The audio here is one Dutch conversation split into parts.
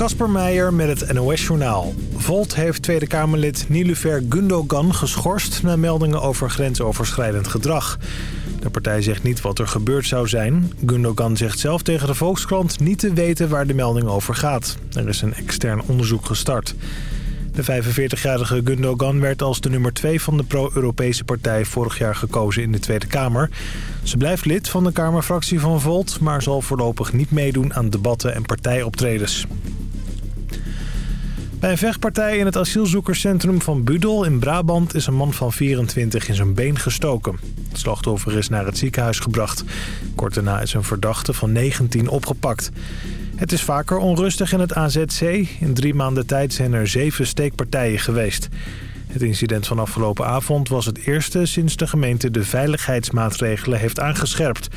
Kasper Meijer met het NOS-journaal. Volt heeft Tweede Kamerlid Nilufer Gundogan geschorst... na meldingen over grensoverschrijdend gedrag. De partij zegt niet wat er gebeurd zou zijn. Gundogan zegt zelf tegen de Volkskrant niet te weten waar de melding over gaat. Er is een extern onderzoek gestart. De 45-jarige Gundogan werd als de nummer 2 van de pro-Europese partij vorig jaar gekozen in de Tweede Kamer. Ze blijft lid van de Kamerfractie van Volt, maar zal voorlopig niet meedoen aan debatten en partijoptredens. Bij een vechtpartij in het asielzoekerscentrum van Budel in Brabant is een man van 24 in zijn been gestoken. Het slachtoffer is naar het ziekenhuis gebracht. Kort daarna is een verdachte van 19 opgepakt. Het is vaker onrustig in het AZC. In drie maanden tijd zijn er zeven steekpartijen geweest. Het incident van afgelopen avond was het eerste sinds de gemeente de veiligheidsmaatregelen heeft aangescherpt.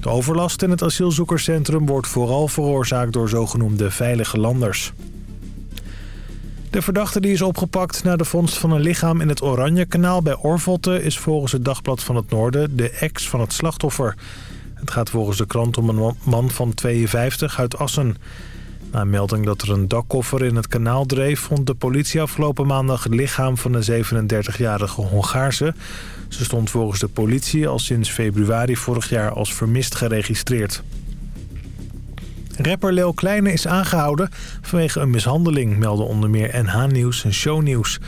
De overlast in het asielzoekerscentrum wordt vooral veroorzaakt door zogenoemde veilige landers. De verdachte die is opgepakt na de vondst van een lichaam in het Oranjekanaal bij Orvolte... is volgens het Dagblad van het Noorden de ex van het slachtoffer. Het gaat volgens de krant om een man van 52 uit Assen. Na een melding dat er een dakkoffer in het kanaal dreef... vond de politie afgelopen maandag het lichaam van de 37-jarige Hongaarse. Ze stond volgens de politie al sinds februari vorig jaar als vermist geregistreerd. Rapper Leo Kleine is aangehouden vanwege een mishandeling... melden onder meer NH Nieuws en Shownieuws.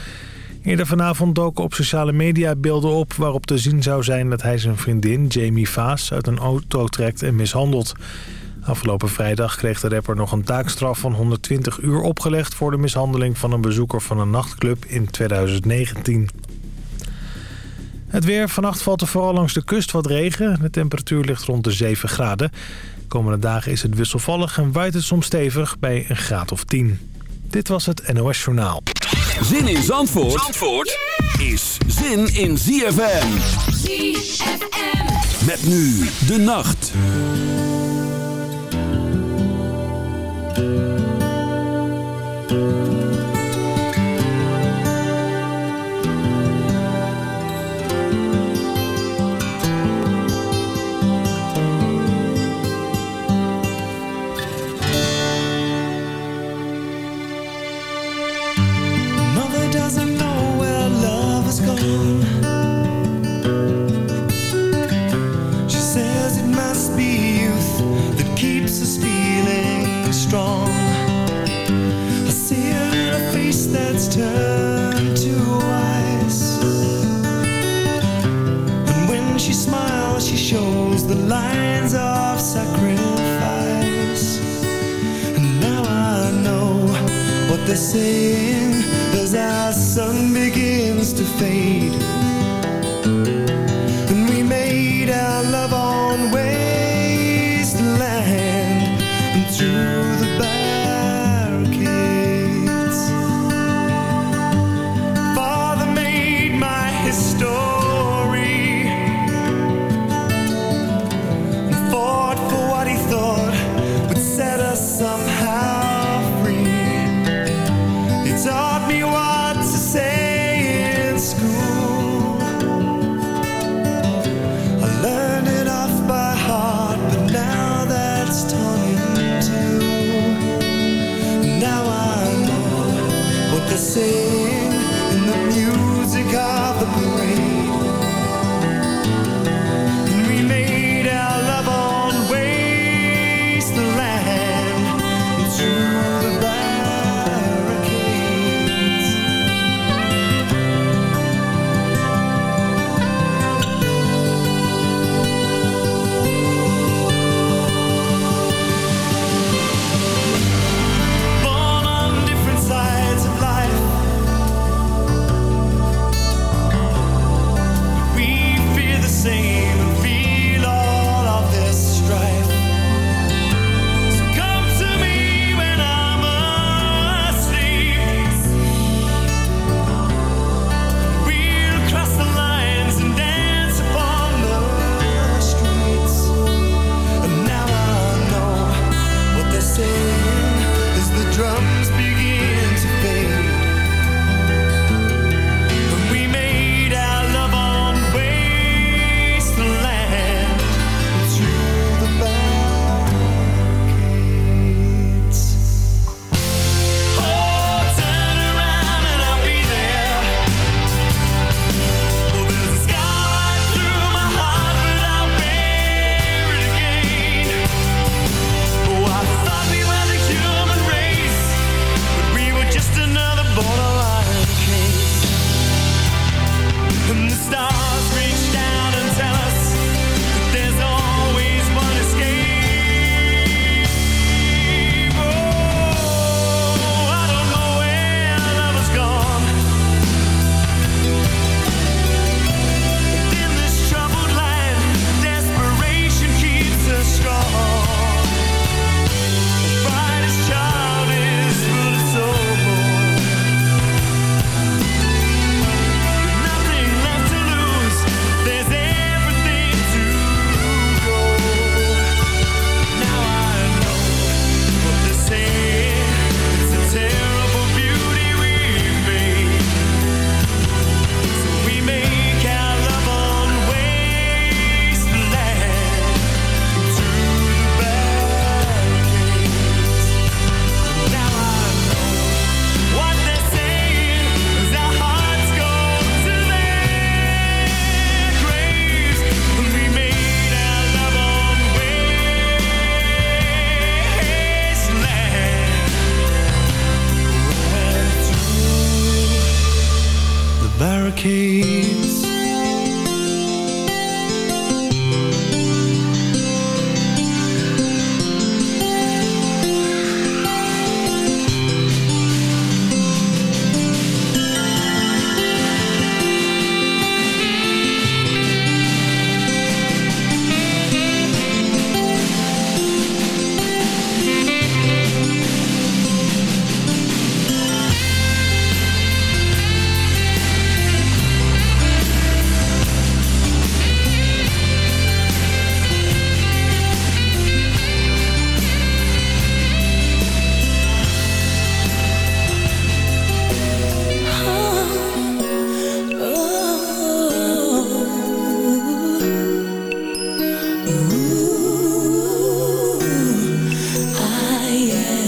Eerder vanavond doken op sociale media beelden op... waarop te zien zou zijn dat hij zijn vriendin Jamie Vaas uit een auto trekt en mishandelt. Afgelopen vrijdag kreeg de rapper nog een taakstraf van 120 uur opgelegd... voor de mishandeling van een bezoeker van een nachtclub in 2019. Het weer. Vannacht valt er vooral langs de kust wat regen. De temperatuur ligt rond de 7 graden. De komende dagen is het wisselvallig en waait het soms stevig bij een graad of 10. Dit was het NOS Journaal. Zin in Zandvoort, Zandvoort is zin in ZFM. ZFM. Met nu de nacht. say. yeah.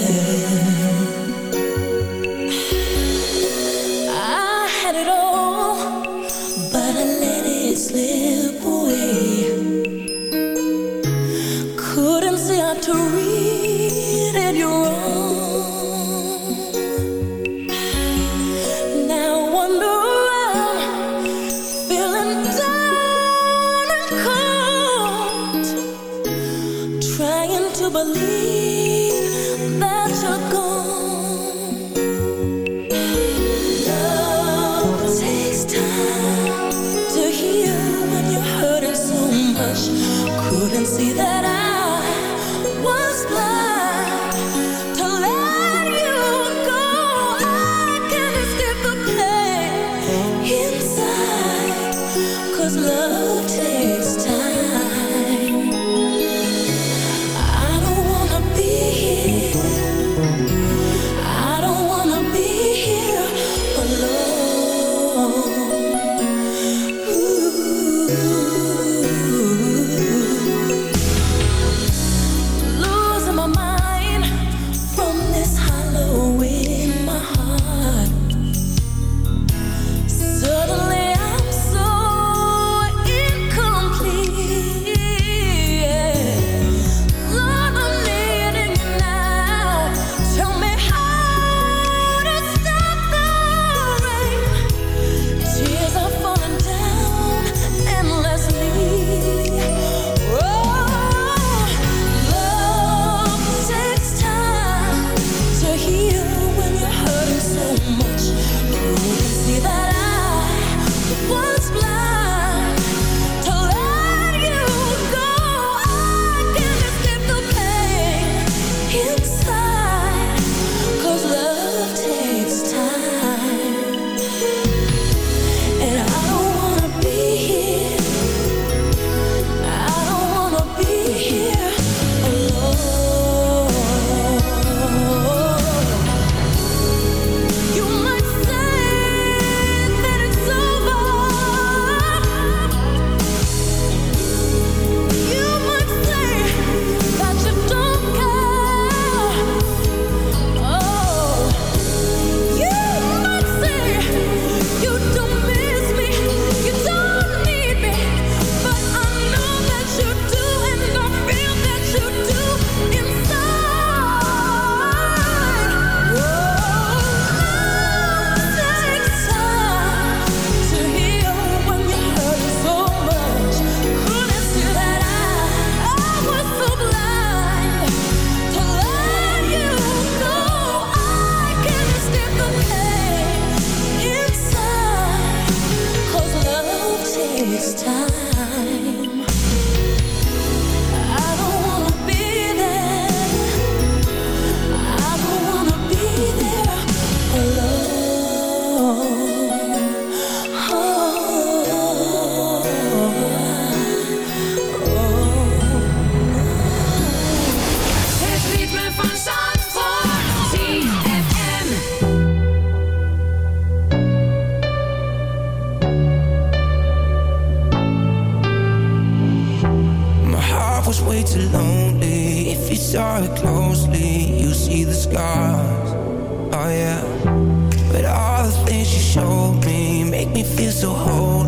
scars, oh yeah. But all the things you showed me make me feel so whole.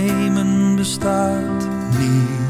Nemen bestaat niet.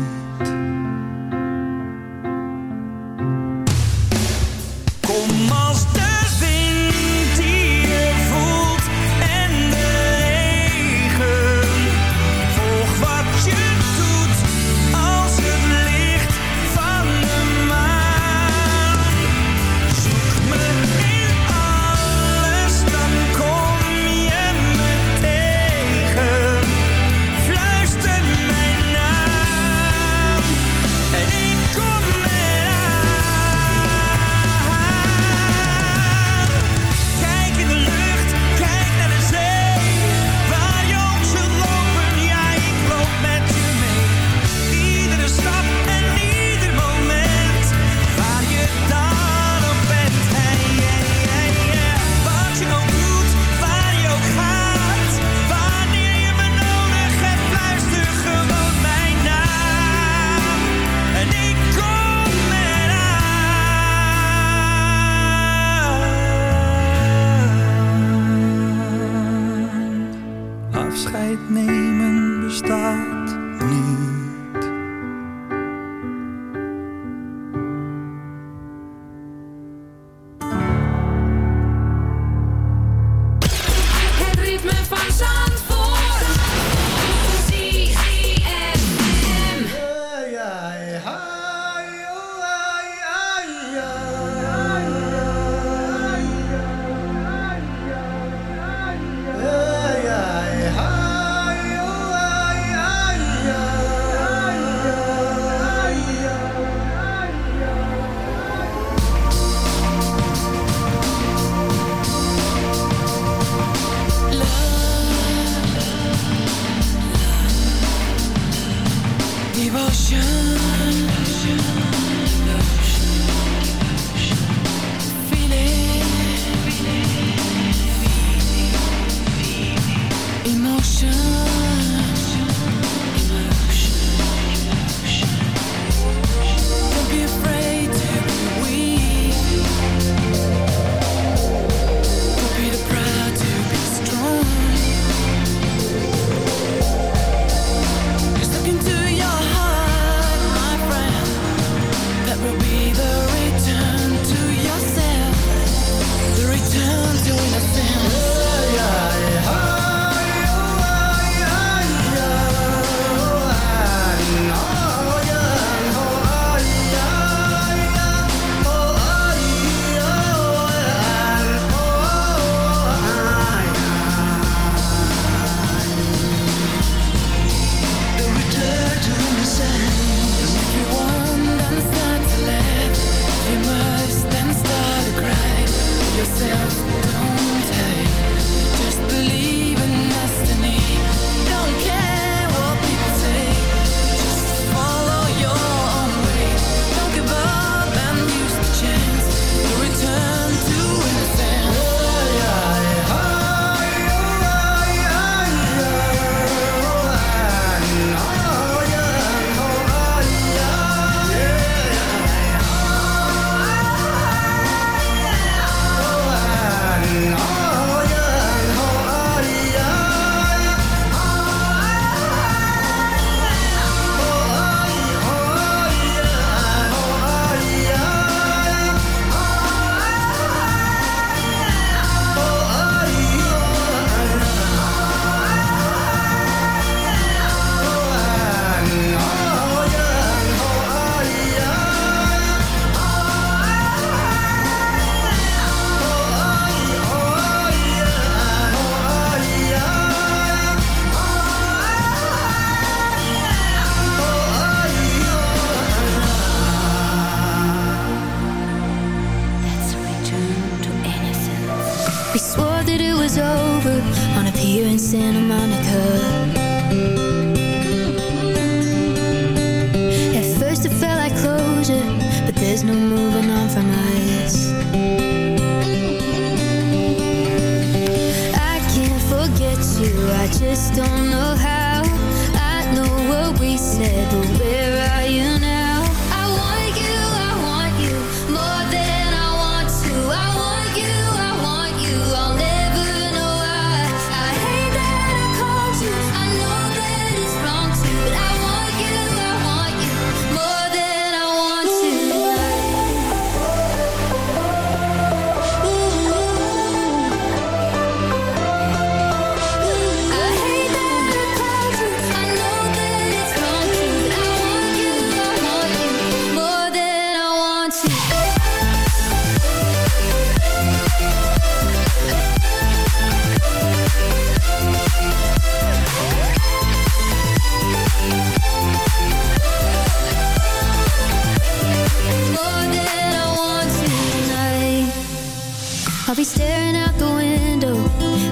I'll be staring out the window,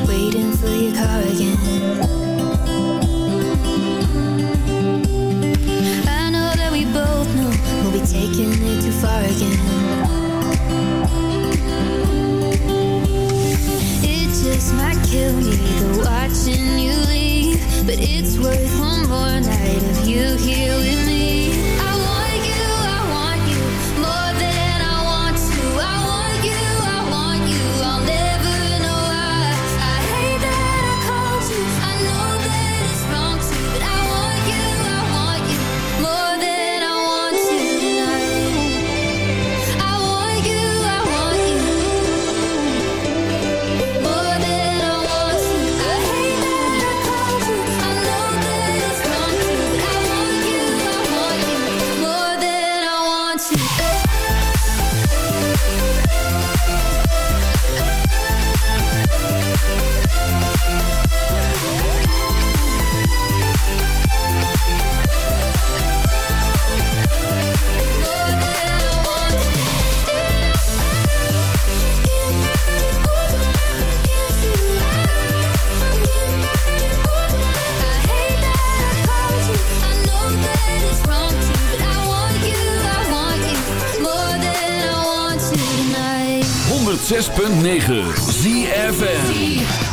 waiting for your car again. I know that we both know we'll be taking it too far again. It just might kill me, the watching you leave, but it's worth 106.9 ZFN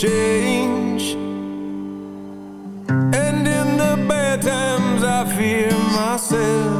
change. And in the bad times, I fear myself.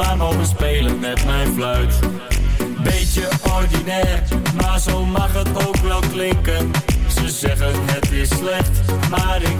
maar mogen spelen met mijn fluit. Beetje ordinair, maar zo mag het ook wel klinken. Ze zeggen het is slecht, maar ik